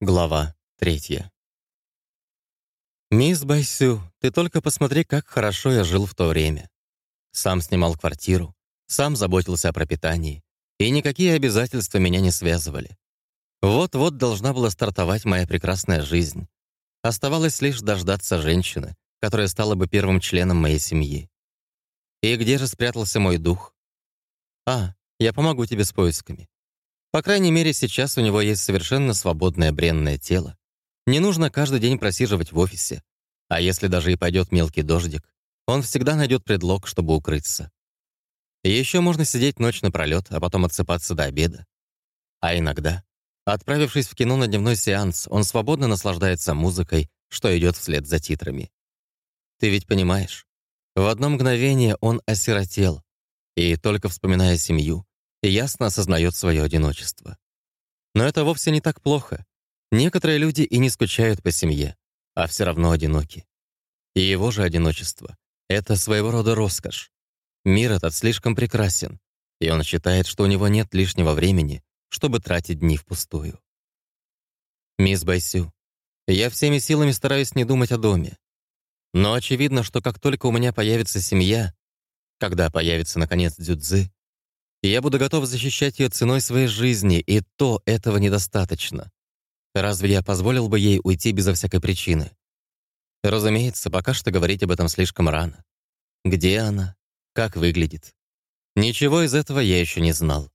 Глава третья. «Мисс Байсю, ты только посмотри, как хорошо я жил в то время. Сам снимал квартиру, сам заботился о пропитании, и никакие обязательства меня не связывали. Вот-вот должна была стартовать моя прекрасная жизнь. Оставалось лишь дождаться женщины, которая стала бы первым членом моей семьи. И где же спрятался мой дух? А, я помогу тебе с поисками. По крайней мере, сейчас у него есть совершенно свободное бренное тело. Не нужно каждый день просиживать в офисе. А если даже и пойдет мелкий дождик, он всегда найдет предлог, чтобы укрыться. Еще можно сидеть ночь напролет, а потом отсыпаться до обеда. А иногда, отправившись в кино на дневной сеанс, он свободно наслаждается музыкой, что идет вслед за титрами. Ты ведь понимаешь, в одно мгновение он осиротел, и только вспоминая семью, и ясно осознает свое одиночество. Но это вовсе не так плохо. Некоторые люди и не скучают по семье, а все равно одиноки. И его же одиночество — это своего рода роскошь. Мир этот слишком прекрасен, и он считает, что у него нет лишнего времени, чтобы тратить дни впустую. «Мисс Байсю, я всеми силами стараюсь не думать о доме. Но очевидно, что как только у меня появится семья, когда появится, наконец, дзюдзы, я буду готов защищать ее ценой своей жизни, и то этого недостаточно. Разве я позволил бы ей уйти безо всякой причины? Разумеется, пока что говорить об этом слишком рано. Где она? Как выглядит? Ничего из этого я еще не знал.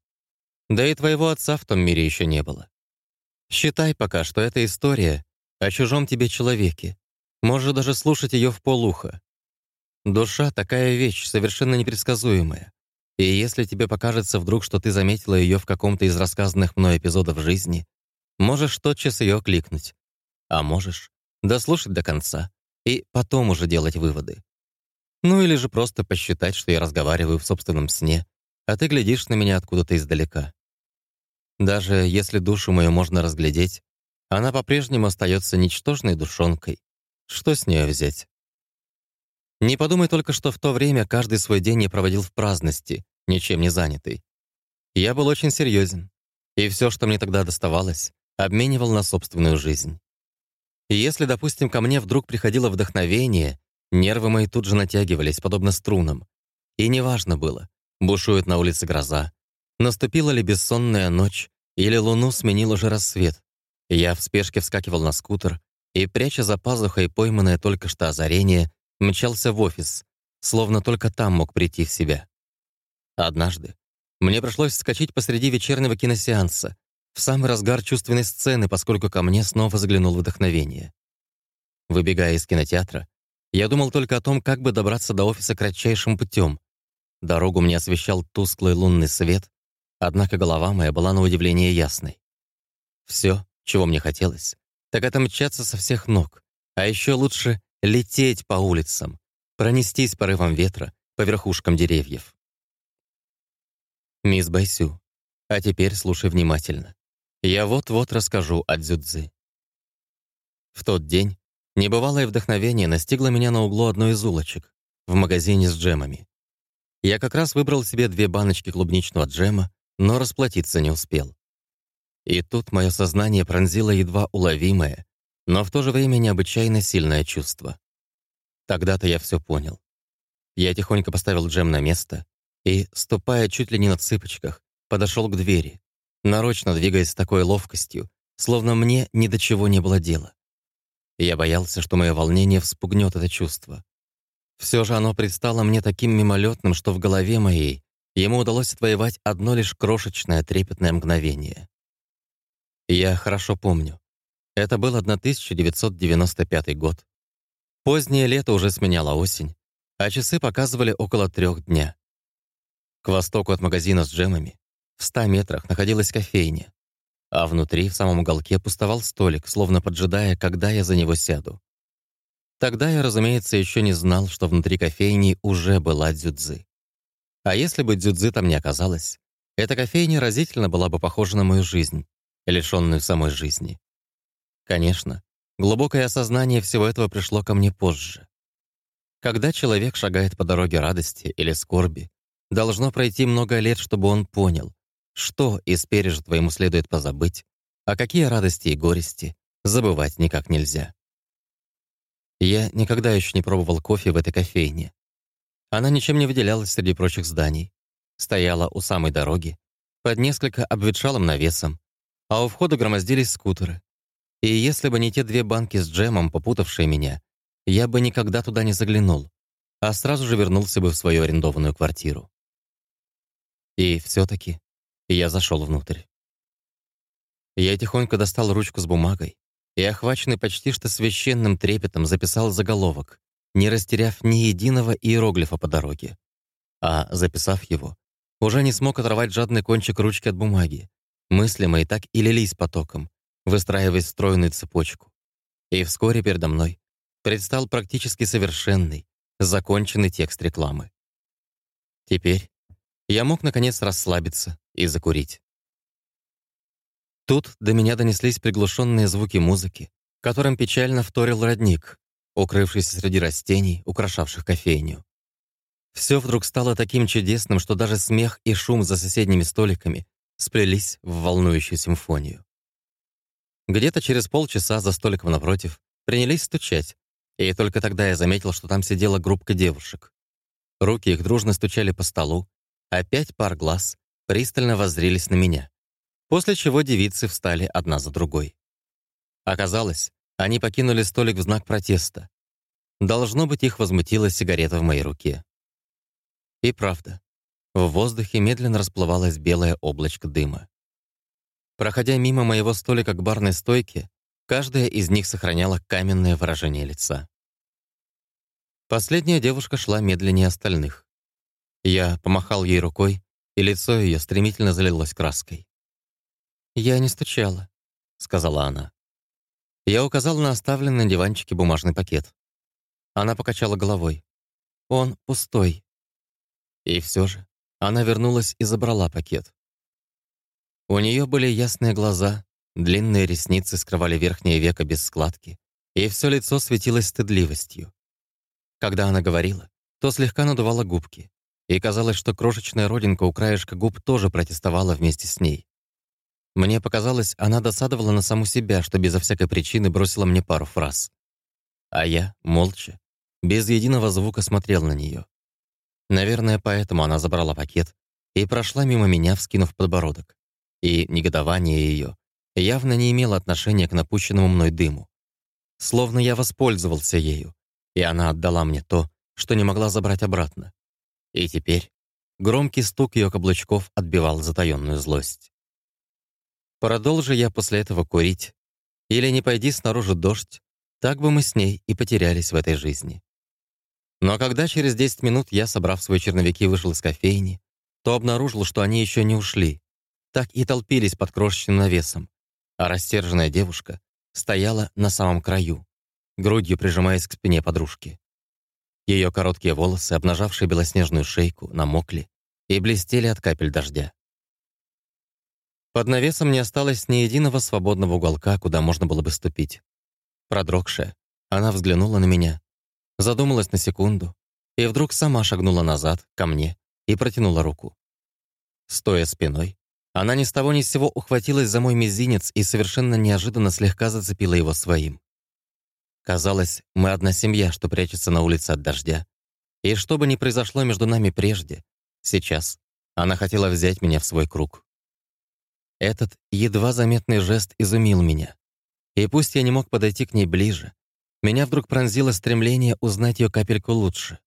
Да и твоего отца в том мире еще не было. Считай пока, что эта история о чужом тебе человеке. Можешь даже слушать ее в полуха. Душа — такая вещь, совершенно непредсказуемая. И если тебе покажется вдруг, что ты заметила ее в каком-то из рассказанных мной эпизодов жизни, можешь тотчас ее кликнуть. А можешь дослушать до конца и потом уже делать выводы. Ну или же просто посчитать, что я разговариваю в собственном сне, а ты глядишь на меня откуда-то издалека. Даже если душу мою можно разглядеть, она по-прежнему остается ничтожной душонкой. Что с нее взять? Не подумай только, что в то время каждый свой день я проводил в праздности, ничем не занятый. Я был очень серьезен, и все, что мне тогда доставалось, обменивал на собственную жизнь. И если, допустим, ко мне вдруг приходило вдохновение, нервы мои тут же натягивались, подобно струнам. И неважно было, бушует на улице гроза, наступила ли бессонная ночь, или луну сменил уже рассвет. Я в спешке вскакивал на скутер и, пряча за пазухой пойманное только что озарение, мчался в офис, словно только там мог прийти в себя. Однажды мне пришлось вскочить посреди вечернего киносеанса, в самый разгар чувственной сцены, поскольку ко мне снова заглянул вдохновение. Выбегая из кинотеатра, я думал только о том, как бы добраться до офиса кратчайшим путем. Дорогу мне освещал тусклый лунный свет, однако голова моя была на удивление ясной. Все, чего мне хотелось, так это мчаться со всех ног, а еще лучше лететь по улицам, пронестись порывом ветра по верхушкам деревьев. «Мисс Байсю, а теперь слушай внимательно. Я вот-вот расскажу о дзюдзи». В тот день небывалое вдохновение настигло меня на углу одной из улочек, в магазине с джемами. Я как раз выбрал себе две баночки клубничного джема, но расплатиться не успел. И тут мое сознание пронзило едва уловимое, но в то же время необычайно сильное чувство. Тогда-то я все понял. Я тихонько поставил джем на место и, ступая чуть ли не на цыпочках, подошел к двери, нарочно двигаясь с такой ловкостью, словно мне ни до чего не было дела. Я боялся, что мое волнение вспугнет это чувство. Все же оно предстало мне таким мимолетным, что в голове моей ему удалось отвоевать одно лишь крошечное трепетное мгновение. Я хорошо помню. Это был 1995 год. Позднее лето уже сменяло осень, а часы показывали около трех дня. К востоку от магазина с джемами, в ста метрах, находилась кофейня, а внутри, в самом уголке, пустовал столик, словно поджидая, когда я за него сяду. Тогда я, разумеется, еще не знал, что внутри кофейни уже была дзюдзы. А если бы дзюдзы там не оказалось, эта кофейня разительно была бы похожа на мою жизнь, лишенную самой жизни. Конечно, глубокое осознание всего этого пришло ко мне позже. Когда человек шагает по дороге радости или скорби, Должно пройти много лет, чтобы он понял, что из пережитого ему следует позабыть, а какие радости и горести забывать никак нельзя. Я никогда еще не пробовал кофе в этой кофейне. Она ничем не выделялась среди прочих зданий. Стояла у самой дороги, под несколько обветшалым навесом, а у входа громоздились скутеры. И если бы не те две банки с джемом, попутавшие меня, я бы никогда туда не заглянул, а сразу же вернулся бы в свою арендованную квартиру. И все таки я зашел внутрь. Я тихонько достал ручку с бумагой и, охваченный почти что священным трепетом, записал заголовок, не растеряв ни единого иероглифа по дороге. А, записав его, уже не смог оторвать жадный кончик ручки от бумаги. Мысли мои так и лились потоком, выстраиваясь в стройную цепочку. И вскоре передо мной предстал практически совершенный, законченный текст рекламы. Теперь я мог, наконец, расслабиться и закурить. Тут до меня донеслись приглушенные звуки музыки, которым печально вторил родник, укрывшийся среди растений, украшавших кофейню. Все вдруг стало таким чудесным, что даже смех и шум за соседними столиками сплелись в волнующую симфонию. Где-то через полчаса за столиком напротив принялись стучать, и только тогда я заметил, что там сидела группка девушек. Руки их дружно стучали по столу, а пять пар глаз пристально воззрелись на меня, после чего девицы встали одна за другой. Оказалось, они покинули столик в знак протеста. Должно быть, их возмутила сигарета в моей руке. И правда, в воздухе медленно расплывалось белое облачко дыма. Проходя мимо моего столика к барной стойке, каждая из них сохраняла каменное выражение лица. Последняя девушка шла медленнее остальных. Я помахал ей рукой, и лицо ее стремительно залилось краской. «Я не стучала», — сказала она. Я указал на оставленный на диванчике бумажный пакет. Она покачала головой. «Он пустой». И все же она вернулась и забрала пакет. У нее были ясные глаза, длинные ресницы скрывали верхнее веко без складки, и все лицо светилось стыдливостью. Когда она говорила, то слегка надувала губки, и казалось, что крошечная родинка у краешка губ тоже протестовала вместе с ней. Мне показалось, она досадовала на саму себя, что безо всякой причины бросила мне пару фраз. А я, молча, без единого звука смотрел на нее. Наверное, поэтому она забрала пакет и прошла мимо меня, вскинув подбородок. И негодование ее явно не имело отношения к напущенному мной дыму. Словно я воспользовался ею, и она отдала мне то, что не могла забрать обратно. И теперь громкий стук ее каблучков отбивал затаённую злость. Продолжи я после этого курить, или не пойди снаружи дождь, так бы мы с ней и потерялись в этой жизни. Но когда через 10 минут я, собрав свои черновики, вышел из кофейни, то обнаружил, что они еще не ушли, так и толпились под крошечным навесом, а растерженная девушка стояла на самом краю, грудью прижимаясь к спине подружки. Ее короткие волосы, обнажавшие белоснежную шейку, намокли и блестели от капель дождя. Под навесом не осталось ни единого свободного уголка, куда можно было бы ступить. Продрогшая, она взглянула на меня, задумалась на секунду и вдруг сама шагнула назад, ко мне, и протянула руку. Стоя спиной, она ни с того ни с сего ухватилась за мой мизинец и совершенно неожиданно слегка зацепила его своим. Казалось, мы одна семья, что прячется на улице от дождя. И что бы ни произошло между нами прежде, сейчас она хотела взять меня в свой круг. Этот едва заметный жест изумил меня. И пусть я не мог подойти к ней ближе, меня вдруг пронзило стремление узнать ее капельку лучше.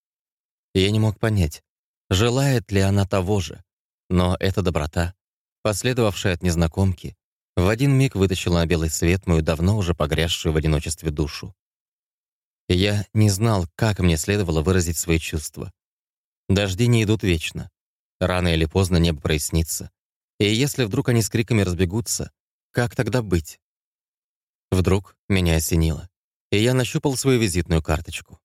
я не мог понять, желает ли она того же, но эта доброта, последовавшая от незнакомки, в один миг вытащила на белый свет мою давно уже погрязшую в одиночестве душу. Я не знал, как мне следовало выразить свои чувства. Дожди не идут вечно. Рано или поздно небо прояснится, и если вдруг они с криками разбегутся, как тогда быть? Вдруг меня осенило, и я нащупал свою визитную карточку.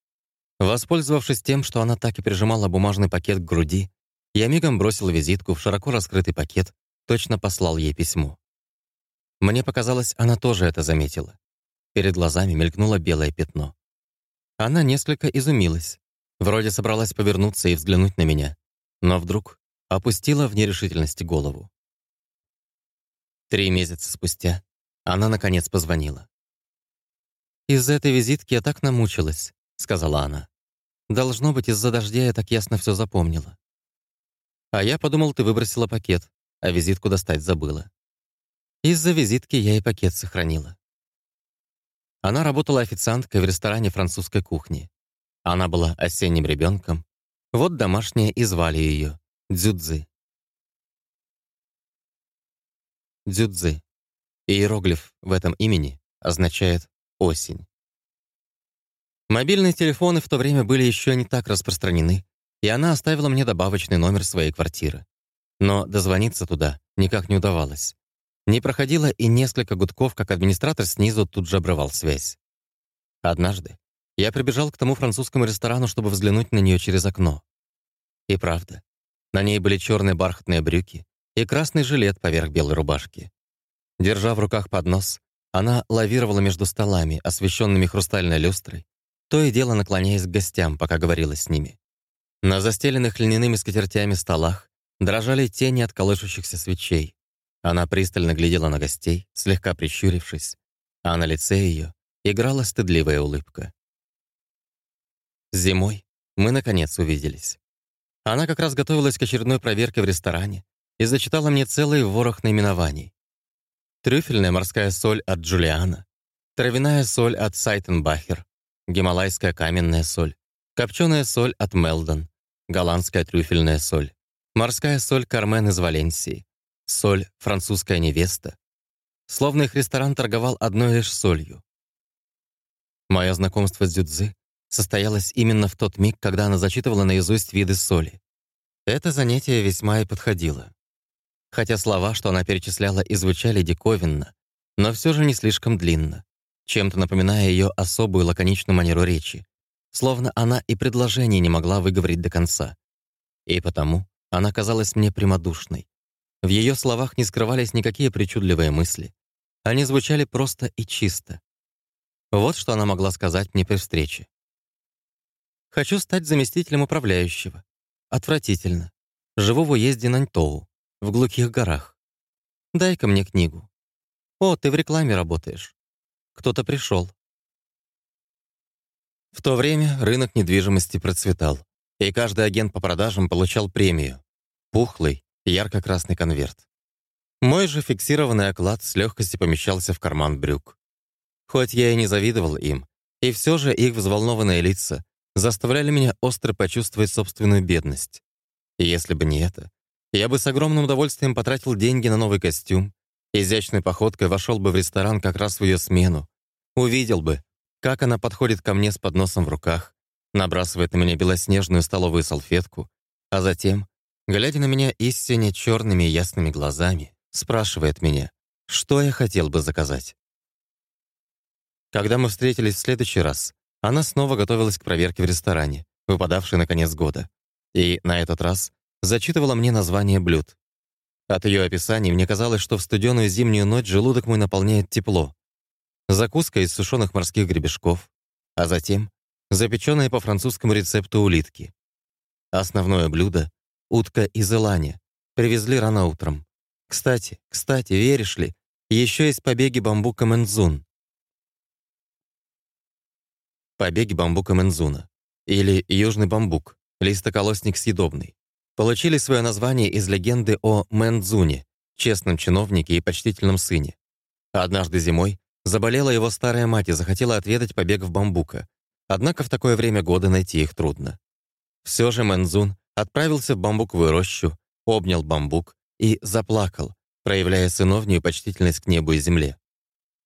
Воспользовавшись тем, что она так и прижимала бумажный пакет к груди, я мигом бросил визитку в широко раскрытый пакет, точно послал ей письмо. Мне показалось, она тоже это заметила. Перед глазами мелькнуло белое пятно. Она несколько изумилась. Вроде собралась повернуться и взглянуть на меня, но вдруг опустила в нерешительности голову. Три месяца спустя Она, наконец, позвонила. «Из-за этой визитки я так намучилась», — сказала она. «Должно быть, из-за дождя я так ясно все запомнила». «А я подумал, ты выбросила пакет, а визитку достать забыла». Из-за визитки я и пакет сохранила. Она работала официанткой в ресторане французской кухни. Она была осенним ребенком. Вот домашние и звали ее Дзюдзы. Дзюдзы. Иероглиф в этом имени означает «осень». Мобильные телефоны в то время были еще не так распространены, и она оставила мне добавочный номер своей квартиры. Но дозвониться туда никак не удавалось. Не проходило и несколько гудков, как администратор снизу тут же обрывал связь. Однажды я прибежал к тому французскому ресторану, чтобы взглянуть на нее через окно. И правда, на ней были черные бархатные брюки и красный жилет поверх белой рубашки. Держа в руках поднос, она лавировала между столами, освещенными хрустальной люстрой, то и дело наклоняясь к гостям, пока говорила с ними. На застеленных льняными скатертями столах дрожали тени от колышущихся свечей, она пристально глядела на гостей, слегка прищурившись, а на лице ее играла стыдливая улыбка. Зимой мы, наконец, увиделись. Она как раз готовилась к очередной проверке в ресторане и зачитала мне целый ворох наименований. Трюфельная морская соль от Джулиана, травяная соль от Сайтенбахер, гималайская каменная соль, копченая соль от Мелдон, голландская трюфельная соль, морская соль Кармен из Валенсии, соль «французская невеста», словно их ресторан торговал одной лишь солью. Мое знакомство с Дюдзы состоялось именно в тот миг, когда она зачитывала наизусть виды соли. Это занятие весьма и подходило. Хотя слова, что она перечисляла, и звучали диковинно, но все же не слишком длинно, чем-то напоминая ее особую лаконичную манеру речи, словно она и предложение не могла выговорить до конца. И потому она казалась мне прямодушной, в ее словах не скрывались никакие причудливые мысли. Они звучали просто и чисто. Вот что она могла сказать мне при встрече. «Хочу стать заместителем управляющего. Отвратительно. Живу в уезде Наньтоу, в глухих горах. Дай-ка мне книгу. О, ты в рекламе работаешь. Кто-то пришел. В то время рынок недвижимости процветал, и каждый агент по продажам получал премию. Пухлый, ярко-красный конверт. Мой же фиксированный оклад с легкостью помещался в карман брюк. Хоть я и не завидовал им, и все же их взволнованные лица заставляли меня остро почувствовать собственную бедность. И если бы не это, я бы с огромным удовольствием потратил деньги на новый костюм, изящной походкой вошел бы в ресторан как раз в ее смену, увидел бы, как она подходит ко мне с подносом в руках, набрасывает на меня белоснежную столовую салфетку, а затем глядя на меня истине черными и ясными глазами, спрашивает меня, что я хотел бы заказать. Когда мы встретились в следующий раз, она снова готовилась к проверке в ресторане, выпадавшей на конец года, и на этот раз зачитывала мне название блюд. От ее описаний мне казалось, что в студеную зимнюю ночь желудок мой наполняет тепло. Закуска из сушеных морских гребешков, а затем запеченные по французскому рецепту улитки. Основное блюдо утка из Илани. Привезли рано утром. Кстати, кстати, веришь ли, еще есть побеги бамбука Мензун. Побеги бамбука Мензуна. Или южный бамбук, листоколосник съедобный. Получили свое название из легенды о Мензуне, честном чиновнике и почтительном сыне. Однажды зимой заболела его старая мать и захотела отведать побегов бамбука. Однако в такое время года найти их трудно. Все же Мензун отправился в бамбуковую рощу, обнял бамбук и заплакал, проявляя сыновнюю почтительность к небу и земле.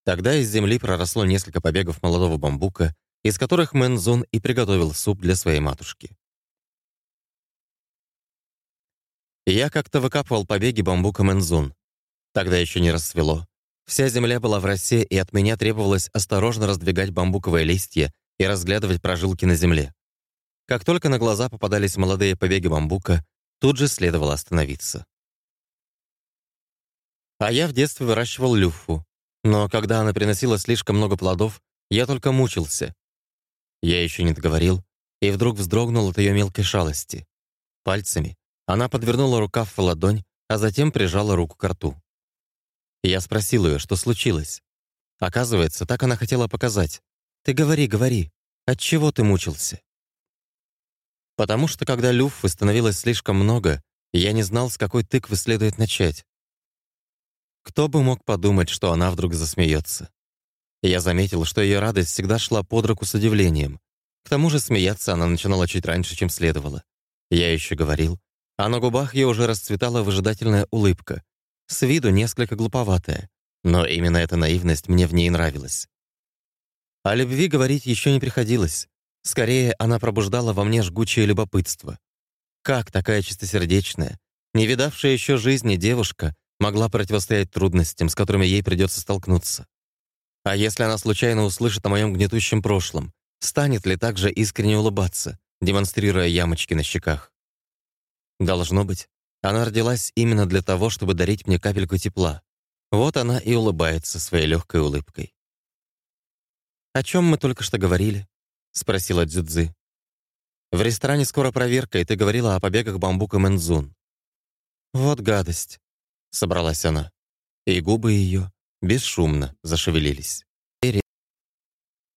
Тогда из земли проросло несколько побегов молодого бамбука, из которых Мэнзун и приготовил суп для своей матушки. Я как-то выкапывал побеги бамбука Мэнзун. Тогда еще не рассвело. Вся земля была в росе, и от меня требовалось осторожно раздвигать бамбуковые листья и разглядывать прожилки на земле. Как только на глаза попадались молодые побеги бамбука, тут же следовало остановиться. А я в детстве выращивал люфу, но когда она приносила слишком много плодов, я только мучился. Я еще не договорил, и вдруг вздрогнул от ее мелкой шалости. Пальцами она подвернула рукав в ладонь, а затем прижала руку к рту. Я спросил ее, что случилось, Оказывается, так она хотела показать. «Ты говори, говори. От чего ты мучился?» Потому что, когда люффы становилось слишком много, я не знал, с какой тыквы следует начать. Кто бы мог подумать, что она вдруг засмеется? Я заметил, что ее радость всегда шла под руку с удивлением. К тому же смеяться она начинала чуть раньше, чем следовало. Я еще говорил, а на губах ее уже расцветала выжидательная улыбка, с виду несколько глуповатая, но именно эта наивность мне в ней нравилась. О любви говорить еще не приходилось. Скорее, она пробуждала во мне жгучее любопытство. Как такая чистосердечная, не видавшая еще жизни девушка могла противостоять трудностям, с которыми ей придется столкнуться? А если она случайно услышит о моем гнетущем прошлом, станет ли также искренне улыбаться, демонстрируя ямочки на щеках? Должно быть, она родилась именно для того, чтобы дарить мне капельку тепла. Вот она и улыбается своей легкой улыбкой. «О чем мы только что говорили?» — спросила Дзюдзы. «В ресторане скоро проверка, и ты говорила о побегах бамбука Мэнзун». «Вот гадость», — собралась она. И губы ее бесшумно зашевелились.